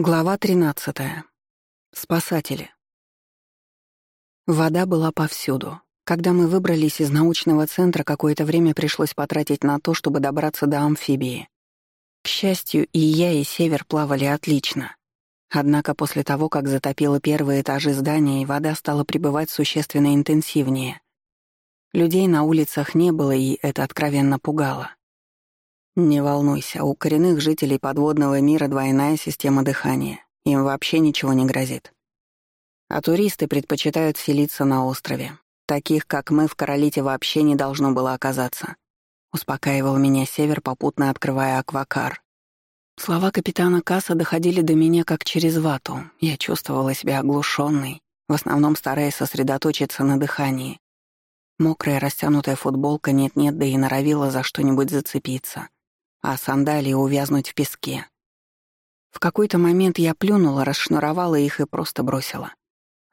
Глава 13. Спасатели. Вода была повсюду. Когда мы выбрались из научного центра, какое-то время пришлось потратить на то, чтобы добраться до амфибии. К счастью, и я, и Север плавали отлично. Однако после того, как затопило первые этажи здания, вода стала прибывать существенно интенсивнее. Людей на улицах не было, и это откровенно пугало. Не волнуйся, у коренных жителей подводного мира двойная система дыхания. Им вообще ничего не грозит. А туристы предпочитают селиться на острове. Таких, как мы, в Королите вообще не должно было оказаться. Успокаивал меня Север, попутно открывая аквакар. Слова капитана Касса доходили до меня как через вату. Я чувствовала себя оглушенной, в основном стараясь сосредоточиться на дыхании. Мокрая растянутая футболка нет-нет, да и норовила за что-нибудь зацепиться а сандалии увязнуть в песке. В какой-то момент я плюнула, расшнуровала их и просто бросила.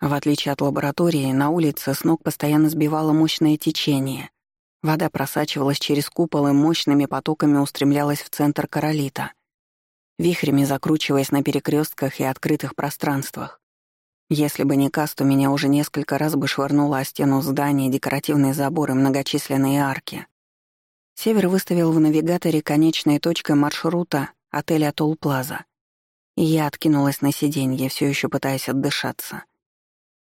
В отличие от лаборатории, на улице с ног постоянно сбивало мощное течение. Вода просачивалась через купол и мощными потоками устремлялась в центр королита, вихрями закручиваясь на перекрестках и открытых пространствах. Если бы не каст, то меня уже несколько раз бы швырнуло о стену здания, декоративные заборы, многочисленные арки. Север выставил в навигаторе конечной точкой маршрута отель Атолл Плаза. И я откинулась на сиденье, все еще пытаясь отдышаться.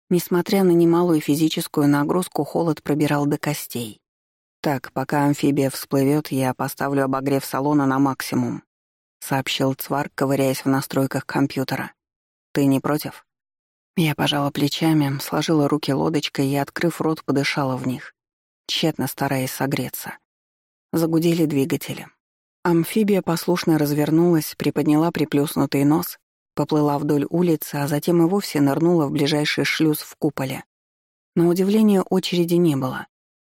Несмотря на немалую физическую нагрузку, холод пробирал до костей. «Так, пока амфибия всплывет, я поставлю обогрев салона на максимум», — сообщил Цварк, ковыряясь в настройках компьютера. «Ты не против?» Я пожала плечами, сложила руки лодочкой и, открыв рот, подышала в них, тщетно стараясь согреться. Загудели двигатели. Амфибия послушно развернулась, приподняла приплюснутый нос, поплыла вдоль улицы, а затем и вовсе нырнула в ближайший шлюз в куполе. На удивление очереди не было.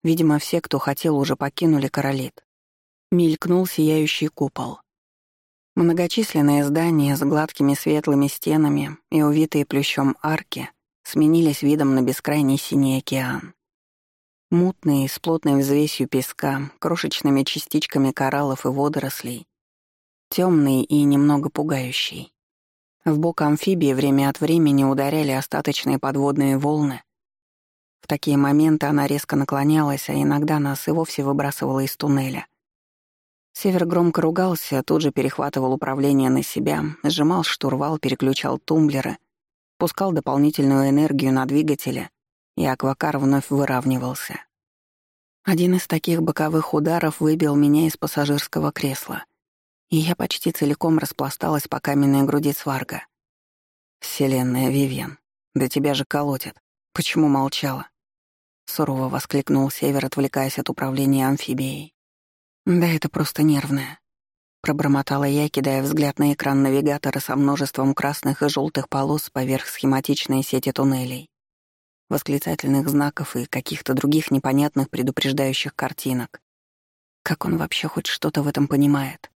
Видимо, все, кто хотел, уже покинули королит. Мелькнул сияющий купол. Многочисленные здания с гладкими светлыми стенами и увитые плющом арки сменились видом на бескрайний синий океан. Мутный, с плотной взвесью песка, крошечными частичками кораллов и водорослей. Темный и немного пугающий. В бок амфибии время от времени ударяли остаточные подводные волны. В такие моменты она резко наклонялась, а иногда нас и вовсе выбрасывала из туннеля. Север громко ругался, тут же перехватывал управление на себя, сжимал штурвал, переключал тумблеры, пускал дополнительную энергию на двигатели — и аквакар вновь выравнивался. Один из таких боковых ударов выбил меня из пассажирского кресла, и я почти целиком распласталась по каменной груди сварга. «Вселенная, Вивьен, да тебя же колотит. Почему молчала?» Сурово воскликнул Север, отвлекаясь от управления амфибией. «Да это просто нервное», — пробормотала я, кидая взгляд на экран навигатора со множеством красных и желтых полос поверх схематичной сети туннелей восклицательных знаков и каких-то других непонятных предупреждающих картинок. Как он вообще хоть что-то в этом понимает?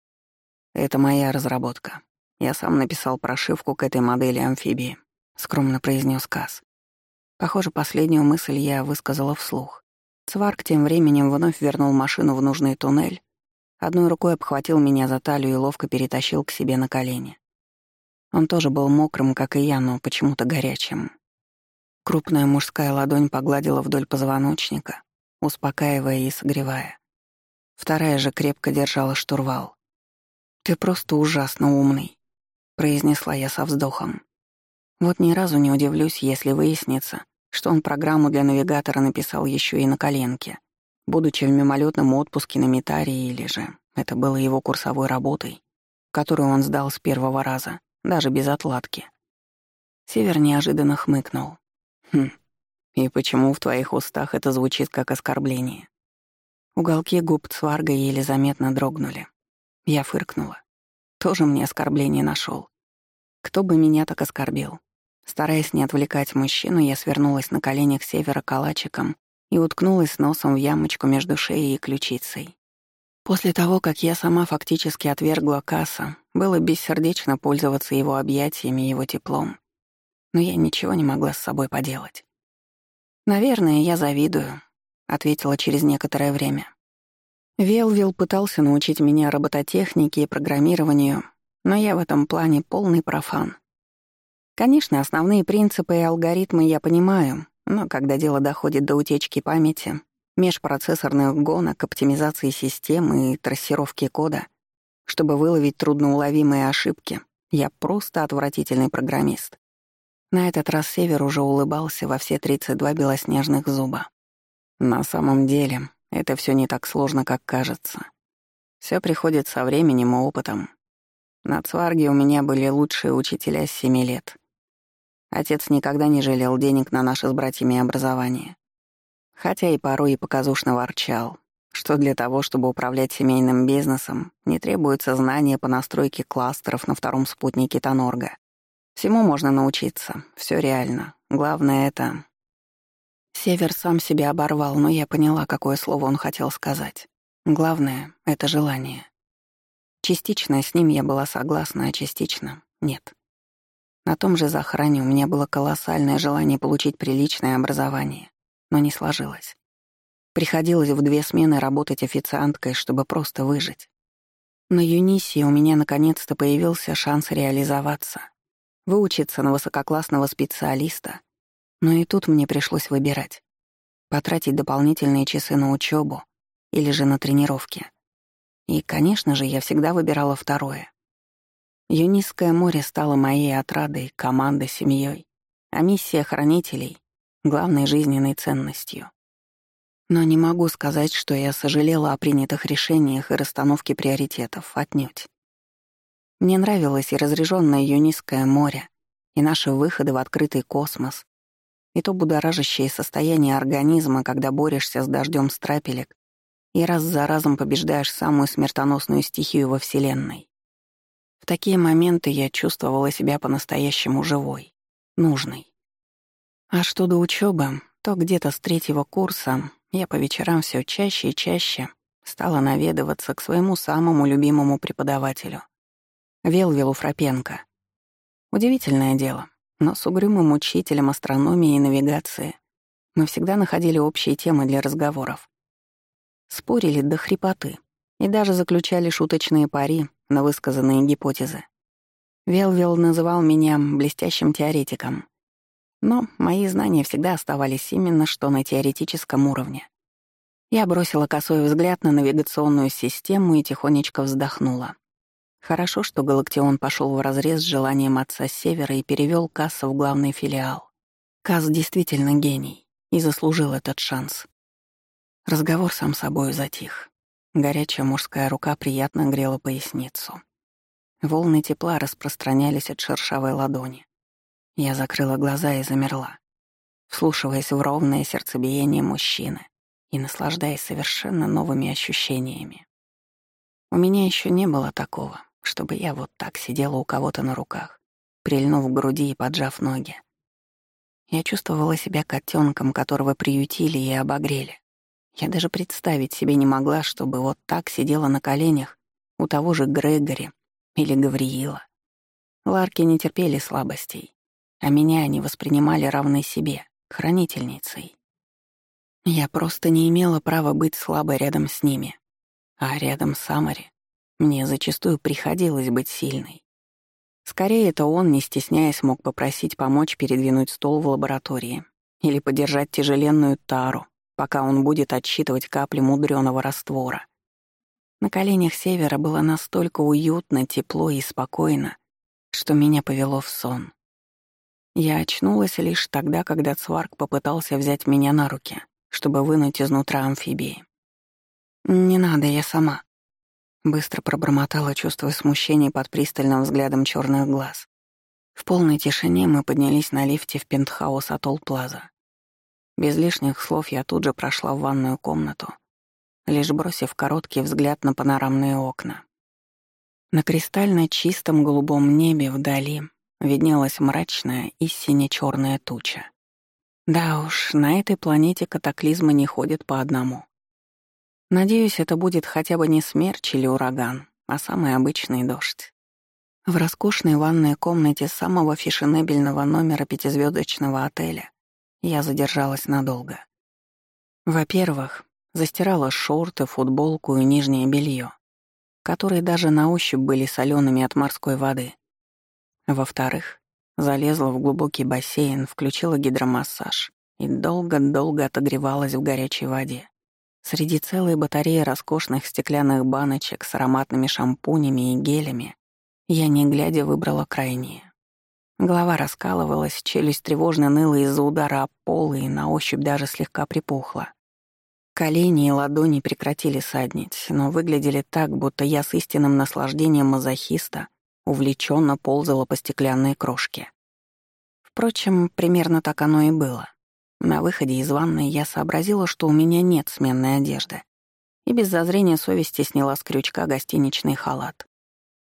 Это моя разработка. Я сам написал прошивку к этой модели амфибии, скромно произнес Кас. Похоже, последнюю мысль я высказала вслух. Цварк тем временем вновь вернул машину в нужный туннель, одной рукой обхватил меня за талию и ловко перетащил к себе на колени. Он тоже был мокрым, как и я, но почему-то горячим. Крупная мужская ладонь погладила вдоль позвоночника, успокаивая и согревая. Вторая же крепко держала штурвал. «Ты просто ужасно умный», — произнесла я со вздохом. Вот ни разу не удивлюсь, если выяснится, что он программу для навигатора написал еще и на коленке, будучи в мимолетном отпуске на Митарии или же это было его курсовой работой, которую он сдал с первого раза, даже без отладки. Север неожиданно хмыкнул. Хм. И почему в твоих устах это звучит как оскорбление? Уголки губ Цварга еле заметно дрогнули. Я фыркнула. Тоже мне оскорбление нашел. Кто бы меня так оскорбил? Стараясь не отвлекать мужчину, я свернулась на коленях севера калачиком и уткнулась носом в ямочку между шеей и ключицей. После того, как я сама фактически отвергла касса, было бессердечно пользоваться его объятиями и его теплом но я ничего не могла с собой поделать. «Наверное, я завидую», — ответила через некоторое время. Велвил пытался научить меня робототехнике и программированию, но я в этом плане полный профан. Конечно, основные принципы и алгоритмы я понимаю, но когда дело доходит до утечки памяти, межпроцессорных гонок, оптимизации системы и трассировки кода, чтобы выловить трудноуловимые ошибки, я просто отвратительный программист. На этот раз Север уже улыбался во все 32 белоснежных зуба. На самом деле, это все не так сложно, как кажется. Все приходит со временем и опытом. На Цварге у меня были лучшие учителя с семи лет. Отец никогда не жалел денег на наше с братьями образование. Хотя и порой и показушно ворчал, что для того, чтобы управлять семейным бизнесом, не требуется знания по настройке кластеров на втором спутнике Тонорга. Всему можно научиться, все реально. Главное — это... Север сам себя оборвал, но я поняла, какое слово он хотел сказать. Главное — это желание. Частично с ним я была согласна, а частично — нет. На том же захране у меня было колоссальное желание получить приличное образование, но не сложилось. Приходилось в две смены работать официанткой, чтобы просто выжить. На Юнисии у меня наконец-то появился шанс реализоваться, выучиться на высококлассного специалиста, но и тут мне пришлось выбирать. Потратить дополнительные часы на учебу или же на тренировки. И, конечно же, я всегда выбирала второе. Юнисское море стало моей отрадой, командой, семьей, а миссия хранителей — главной жизненной ценностью. Но не могу сказать, что я сожалела о принятых решениях и расстановке приоритетов, отнюдь. Мне нравилось и разрежённое Юнисское море, и наши выходы в открытый космос, и то будоражащее состояние организма, когда борешься с дождем страпелек и раз за разом побеждаешь самую смертоносную стихию во Вселенной. В такие моменты я чувствовала себя по-настоящему живой, нужной. А что до учебы, то где-то с третьего курса я по вечерам все чаще и чаще стала наведываться к своему самому любимому преподавателю — Велвилу Фрапенко. Удивительное дело, но с угрюмым учителем астрономии и навигации мы всегда находили общие темы для разговоров. Спорили до хрипоты и даже заключали шуточные пари на высказанные гипотезы. Велвил называл меня блестящим теоретиком, но мои знания всегда оставались именно что на теоретическом уровне. Я бросила косой взгляд на навигационную систему и тихонечко вздохнула. Хорошо, что Галактион пошел вразрез с желанием отца севера и перевел Касса в главный филиал. Касс действительно гений и заслужил этот шанс. Разговор сам собой затих. Горячая мужская рука приятно грела поясницу. Волны тепла распространялись от шершавой ладони. Я закрыла глаза и замерла, вслушиваясь в ровное сердцебиение мужчины и наслаждаясь совершенно новыми ощущениями. У меня еще не было такого, чтобы я вот так сидела у кого-то на руках, прильнув к груди и поджав ноги. Я чувствовала себя котенком, которого приютили и обогрели. Я даже представить себе не могла, чтобы вот так сидела на коленях у того же Грегори или Гавриила. Ларки не терпели слабостей, а меня они воспринимали равной себе, хранительницей. Я просто не имела права быть слабой рядом с ними, а рядом с Амари мне зачастую приходилось быть сильной. Скорее, это он, не стесняясь, мог попросить помочь передвинуть стол в лаборатории или подержать тяжеленную тару, пока он будет отсчитывать капли мудреного раствора. На коленях Севера было настолько уютно, тепло и спокойно, что меня повело в сон. Я очнулась лишь тогда, когда Цварк попытался взять меня на руки, чтобы вынуть изнутра амфибии. «Не надо, я сама», Быстро пробормотала, чувствуя смущение под пристальным взглядом черных глаз. В полной тишине мы поднялись на лифте в пентхаус Атолл Плаза. Без лишних слов я тут же прошла в ванную комнату, лишь бросив короткий взгляд на панорамные окна. На кристально чистом голубом небе вдали виднелась мрачная и сине-черная туча. Да уж, на этой планете катаклизмы не ходят по одному. Надеюсь, это будет хотя бы не смерч или ураган, а самый обычный дождь. В роскошной ванной комнате самого фешенебельного номера пятизвездочного отеля я задержалась надолго. Во-первых, застирала шорты, футболку и нижнее белье. которые даже на ощупь были солеными от морской воды. Во-вторых, залезла в глубокий бассейн, включила гидромассаж и долго-долго отогревалась в горячей воде. Среди целой батареи роскошных стеклянных баночек с ароматными шампунями и гелями я, не глядя, выбрала крайние. Голова раскалывалась, челюсть тревожно ныла из-за удара об пол и на ощупь даже слегка припухла. Колени и ладони прекратили саднить, но выглядели так, будто я с истинным наслаждением мазохиста увлеченно ползала по стеклянной крошке. Впрочем, примерно так оно и было. На выходе из ванной я сообразила, что у меня нет сменной одежды, и без зазрения совести сняла с крючка гостиничный халат.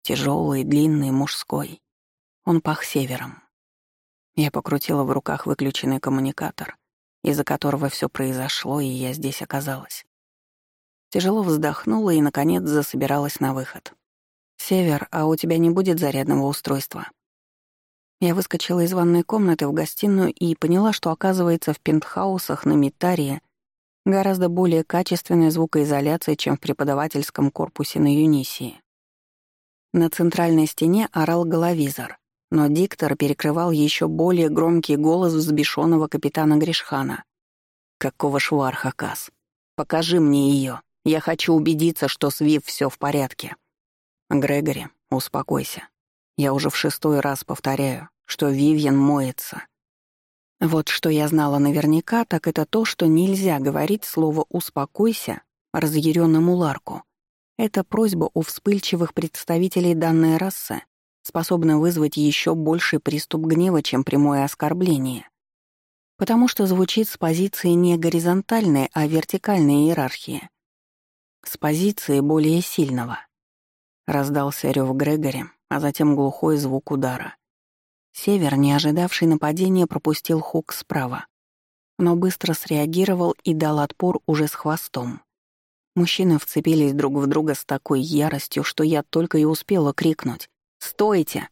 Тяжелый, длинный, мужской. Он пах севером. Я покрутила в руках выключенный коммуникатор, из-за которого все произошло, и я здесь оказалась. Тяжело вздохнула и, наконец, засобиралась на выход. «Север, а у тебя не будет зарядного устройства?» Я выскочила из ванной комнаты в гостиную и поняла, что, оказывается, в пентхаусах на Митарии гораздо более качественная звукоизоляция, чем в преподавательском корпусе на Юнисии. На центральной стене орал головизор, но диктор перекрывал еще более громкий голос взбешенного капитана Гришхана. «Какого шварха, Кас? Покажи мне ее. Я хочу убедиться, что с Вив все в порядке». «Грегори, успокойся. Я уже в шестой раз повторяю, что Вивьен моется». Вот что я знала наверняка, так это то, что нельзя говорить слово «успокойся» разъяренному Ларку. Это просьба у вспыльчивых представителей данной расы способна вызвать еще больший приступ гнева, чем прямое оскорбление. Потому что звучит с позиции не горизонтальной, а вертикальной иерархии. С позиции более сильного. Раздался рев Грегори, а затем глухой звук удара. Север, не ожидавший нападения, пропустил хук справа, но быстро среагировал и дал отпор уже с хвостом. Мужчины вцепились друг в друга с такой яростью, что я только и успела крикнуть «Стойте!».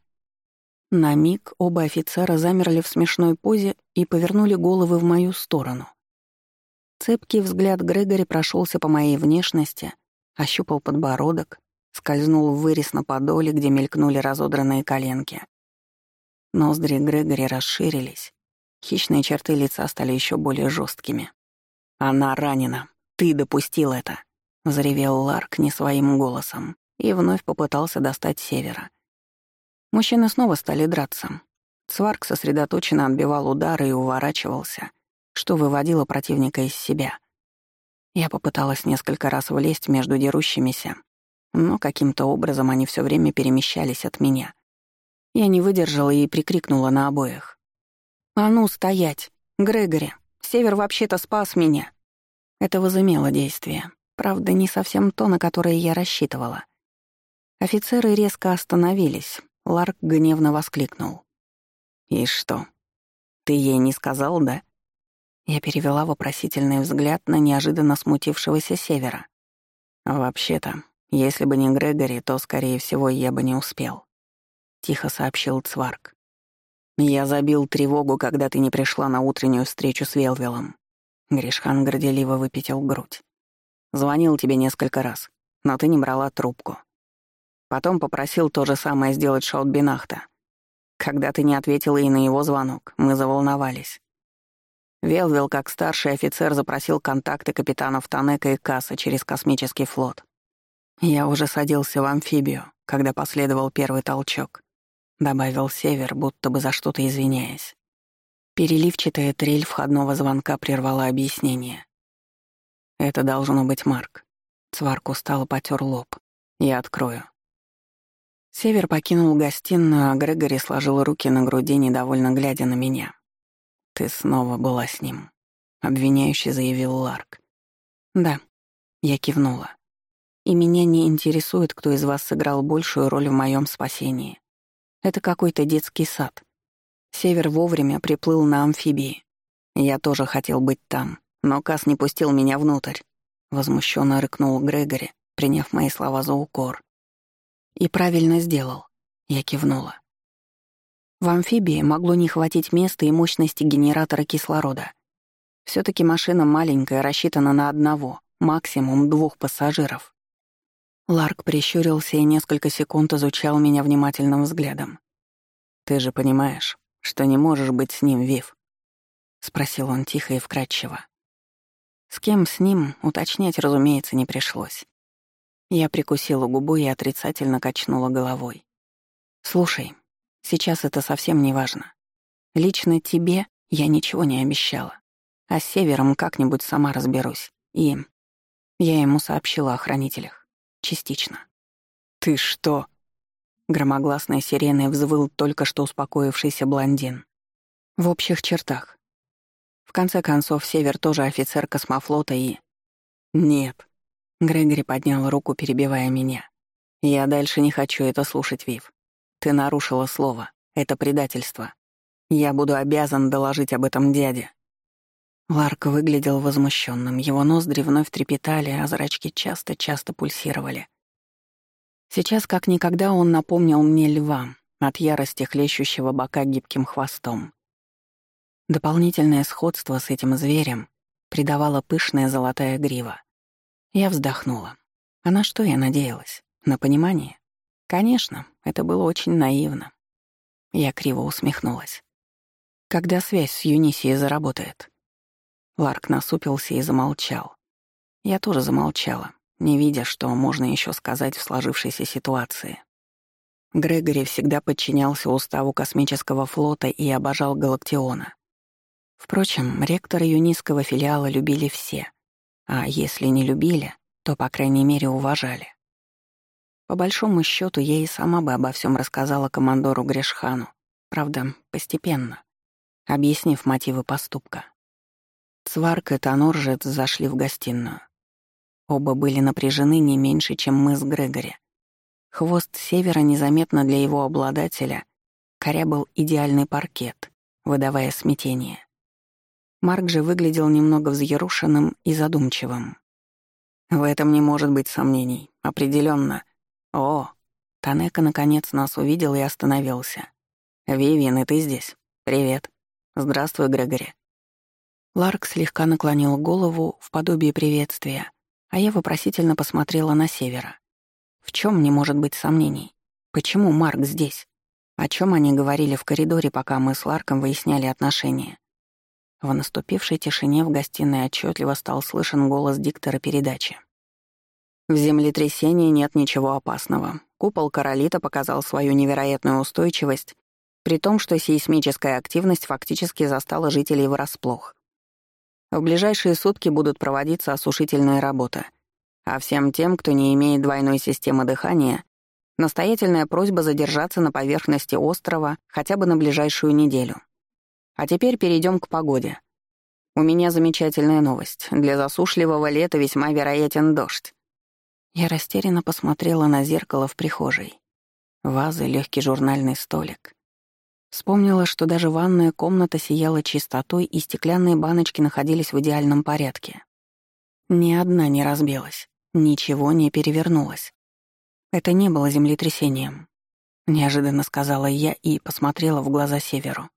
На миг оба офицера замерли в смешной позе и повернули головы в мою сторону. Цепкий взгляд Грегори прошелся по моей внешности, ощупал подбородок, скользнул в вырез на подоле, где мелькнули разодранные коленки. Ноздри Грегори расширились, хищные черты лица стали еще более жесткими. «Она ранена. Ты допустил это!» — взревел Ларк не своим голосом и вновь попытался достать севера. Мужчины снова стали драться. Цварк сосредоточенно отбивал удары и уворачивался, что выводило противника из себя. Я попыталась несколько раз влезть между дерущимися, но каким-то образом они все время перемещались от меня. Я не выдержала и прикрикнула на обоих. «А ну, стоять! Грегори! Север вообще-то спас меня!» Это возымело действие. Правда, не совсем то, на которое я рассчитывала. Офицеры резко остановились. Ларк гневно воскликнул. «И что? Ты ей не сказал, да?» Я перевела вопросительный взгляд на неожиданно смутившегося Севера. «Вообще-то, если бы не Грегори, то, скорее всего, я бы не успел», — тихо сообщил Цварк. «Я забил тревогу, когда ты не пришла на утреннюю встречу с Велвелом». Гришхан горделиво выпятил грудь. Звонил тебе несколько раз, но ты не брала трубку. Потом попросил то же самое сделать Шаутбинахта. Когда ты не ответила и на его звонок, мы заволновались. Велвил, как старший офицер, запросил контакты капитанов Танека и Касса через космический флот. Я уже садился в амфибию, когда последовал первый толчок. Добавил Север, будто бы за что-то извиняясь. Переливчатая трель входного звонка прервала объяснение. Это должно быть Марк. Цварк устало потер лоб. Я открою. Север покинул гостиную, а Грегори сложил руки на груди, недовольно глядя на меня. «Ты снова была с ним», — обвиняюще заявил Ларк. «Да», — я кивнула. «И меня не интересует, кто из вас сыграл большую роль в моем спасении. Это какой-то детский сад. Север вовремя приплыл на амфибии. Я тоже хотел быть там, но Кас не пустил меня внутрь. Возмущенно рыкнул Грегори, приняв мои слова за укор. И правильно сделал. Я кивнула. В амфибии могло не хватить места и мощности генератора кислорода. все таки машина маленькая, рассчитана на одного, максимум двух пассажиров. Ларк прищурился и несколько секунд изучал меня внимательным взглядом. «Ты же понимаешь, что не можешь быть с ним, Вив?» — спросил он тихо и вкрадчиво. С кем с ним, уточнять, разумеется, не пришлось. Я прикусила губу и отрицательно качнула головой. «Слушай, сейчас это совсем не важно. Лично тебе я ничего не обещала. А с Севером как-нибудь сама разберусь. И я ему сообщила о хранителях. Частично. «Ты что?» Громогласной сиреной взвыл только что успокоившийся блондин. В общих чертах. В конце концов, Север тоже офицер космофлота и... «Нет». Грегори поднял руку, перебивая меня. «Я дальше не хочу это слушать, Вив. Ты нарушила слово. Это предательство. Я буду обязан доложить об этом дяде». Ларк выглядел возмущенным, его ноздри вновь трепетали, а зрачки часто-часто пульсировали. Сейчас как никогда он напомнил мне льва, от ярости хлещущего бока гибким хвостом. Дополнительное сходство с этим зверем придавала пышная золотая грива. Я вздохнула. А на что я надеялась? На понимание? Конечно, это было очень наивно. Я криво усмехнулась. Когда связь с Юнисией заработает? Ларк насупился и замолчал. Я тоже замолчала, не видя, что можно еще сказать в сложившейся ситуации. Грегори всегда подчинялся уставу космического флота и обожал Галактиона. Впрочем, ректора юнийского филиала любили все, а если не любили, то, по крайней мере, уважали. По большому счету, я и сама бы обо всем рассказала командору Грешхану, правда, постепенно, объяснив мотивы поступка. Сварк и Тоноржец зашли в гостиную. Оба были напряжены не меньше, чем мы с Грегори. Хвост севера незаметно для его обладателя корябал идеальный паркет, выдавая смятение. Марк же выглядел немного взъерушенным и задумчивым. В этом не может быть сомнений. Определенно. О, Танека наконец нас увидел и остановился. «Вивиан, и ты здесь? Привет. Здравствуй, Грегори. Ларк слегка наклонил голову в подобие приветствия, а я вопросительно посмотрела на севера. В чем не может быть сомнений? Почему Марк здесь? О чем они говорили в коридоре, пока мы с Ларком выясняли отношения? В наступившей тишине в гостиной отчетливо стал слышен голос диктора передачи. В землетрясении нет ничего опасного. Купол Королита показал свою невероятную устойчивость, при том, что сейсмическая активность фактически застала жителей врасплох. В ближайшие сутки будут проводиться осушительные работы. А всем тем, кто не имеет двойной системы дыхания, настоятельная просьба задержаться на поверхности острова хотя бы на ближайшую неделю. А теперь перейдем к погоде. У меня замечательная новость. Для засушливого лета весьма вероятен дождь. Я растерянно посмотрела на зеркало в прихожей. Вазы, легкий журнальный столик. Вспомнила, что даже ванная комната сияла чистотой, и стеклянные баночки находились в идеальном порядке. Ни одна не разбилась, ничего не перевернулось. Это не было землетрясением, неожиданно сказала я и посмотрела в глаза северу.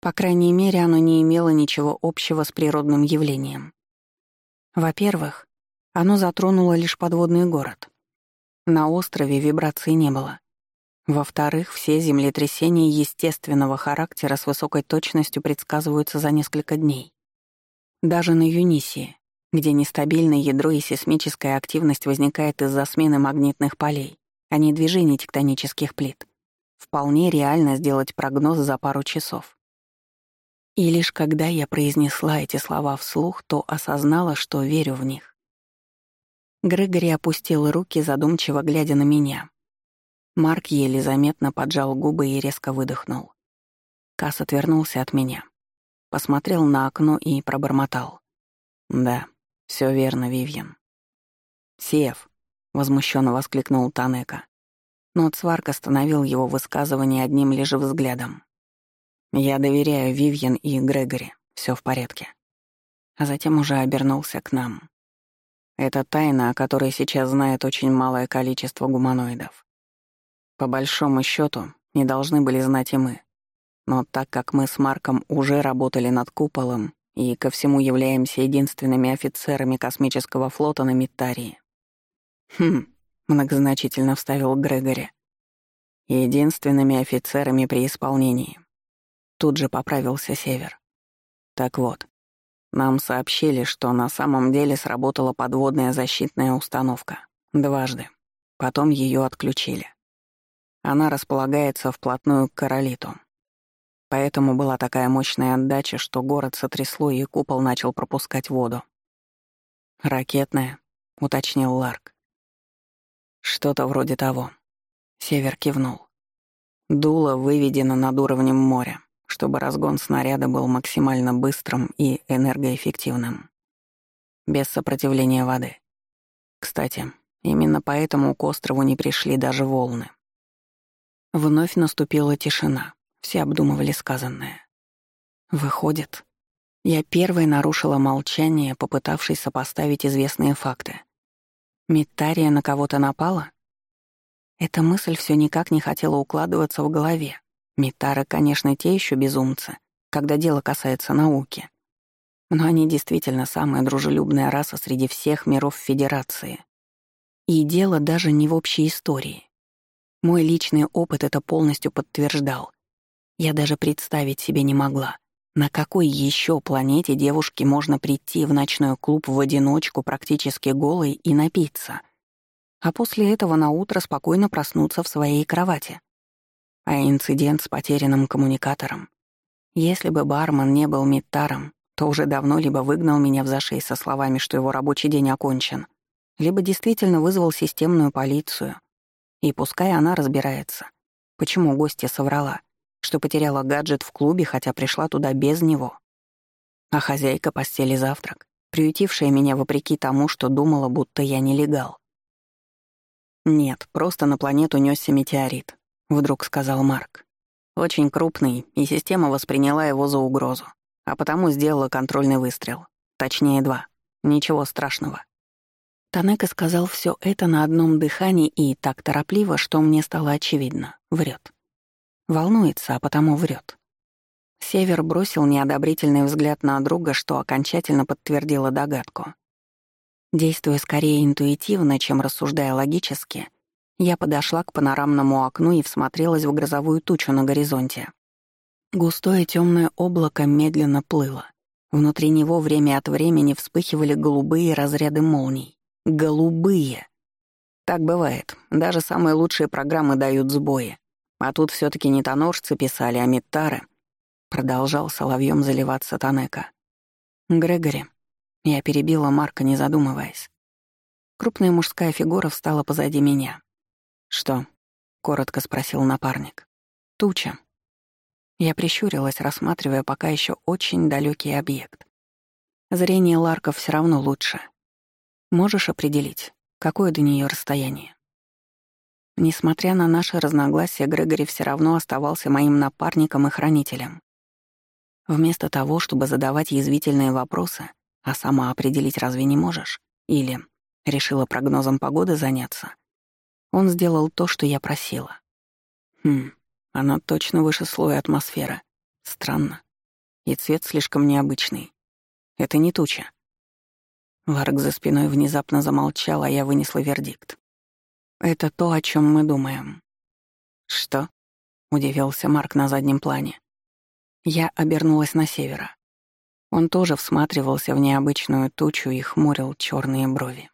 По крайней мере, оно не имело ничего общего с природным явлением. Во-первых, оно затронуло лишь подводный город. На острове вибраций не было. Во-вторых, все землетрясения естественного характера с высокой точностью предсказываются за несколько дней. Даже на Юнисии, где нестабильное ядро и сейсмическая активность возникает из-за смены магнитных полей, а не движений тектонических плит, вполне реально сделать прогноз за пару часов. И лишь когда я произнесла эти слова вслух, то осознала, что верю в них. Грегори опустил руки, задумчиво глядя на меня, Марк еле заметно поджал губы и резко выдохнул. Кас отвернулся от меня. Посмотрел на окно и пробормотал. «Да, все верно, Вивьен». «Сев», — возмущенно воскликнул Танека. Но Цварк остановил его высказывание одним лишь взглядом. «Я доверяю Вивьен и Грегори, все в порядке». А затем уже обернулся к нам. Это тайна, о которой сейчас знает очень малое количество гуманоидов. По большому счету, не должны были знать и мы. Но так как мы с Марком уже работали над куполом и ко всему являемся единственными офицерами космического флота на Миттарии. Хм, многозначительно вставил Грегори. Единственными офицерами при исполнении. Тут же поправился Север. Так вот, нам сообщили, что на самом деле сработала подводная защитная установка. Дважды. Потом ее отключили. Она располагается вплотную к Королиту. Поэтому была такая мощная отдача, что город сотрясло и купол начал пропускать воду. «Ракетная», — уточнил Ларк. «Что-то вроде того». Север кивнул. Дуло выведено над уровнем моря, чтобы разгон снаряда был максимально быстрым и энергоэффективным. Без сопротивления воды. Кстати, именно поэтому к острову не пришли даже волны. Вновь наступила тишина. Все обдумывали сказанное. Выходит, я первой нарушила молчание, попытавшись сопоставить известные факты. Митария на кого-то напала? Эта мысль все никак не хотела укладываться в голове. Митары, конечно, те еще безумцы, когда дело касается науки. Но они действительно самая дружелюбная раса среди всех миров Федерации. И дело даже не в общей истории. Мой личный опыт это полностью подтверждал. Я даже представить себе не могла, на какой еще планете девушке можно прийти в ночной клуб в одиночку, практически голой, и напиться. А после этого на утро спокойно проснуться в своей кровати. А инцидент с потерянным коммуникатором. Если бы бармен не был Миттаром, то уже давно либо выгнал меня в зашей со словами, что его рабочий день окончен, либо действительно вызвал системную полицию. И пускай она разбирается, почему гостья соврала — что потеряла гаджет в клубе, хотя пришла туда без него. А хозяйка постели завтрак, приютившая меня вопреки тому, что думала, будто я нелегал. «Нет, просто на планету нёсся метеорит», — вдруг сказал Марк. «Очень крупный, и система восприняла его за угрозу, а потому сделала контрольный выстрел. Точнее, два. Ничего страшного». Танека сказал все это на одном дыхании и так торопливо, что мне стало очевидно. Врет. Волнуется, а потому врет. Север бросил неодобрительный взгляд на друга, что окончательно подтвердило догадку. Действуя скорее интуитивно, чем рассуждая логически, я подошла к панорамному окну и всмотрелась в грозовую тучу на горизонте. Густое темное облако медленно плыло. Внутри него время от времени вспыхивали голубые разряды молний. Голубые! Так бывает. Даже самые лучшие программы дают сбои. А тут все таки не тоноржцы писали, а метары. Продолжал соловьем заливаться Танека. Грегори. Я перебила Марка, не задумываясь. Крупная мужская фигура встала позади меня. «Что?» — коротко спросил напарник. «Туча». Я прищурилась, рассматривая пока еще очень далекий объект. Зрение Ларков все равно лучше. Можешь определить, какое до нее расстояние? Несмотря на наши разногласия, Грегори все равно оставался моим напарником и хранителем. Вместо того, чтобы задавать язвительные вопросы, а сама определить разве не можешь? Или решила прогнозом погоды заняться? Он сделал то, что я просила. Хм, она точно выше слоя атмосферы. Странно. И цвет слишком необычный. Это не туча. Ларк за спиной внезапно замолчал, а я вынесла вердикт. Это то, о чем мы думаем. Что? удивился Марк на заднем плане. Я обернулась на севера. Он тоже всматривался в необычную тучу и хмурил черные брови.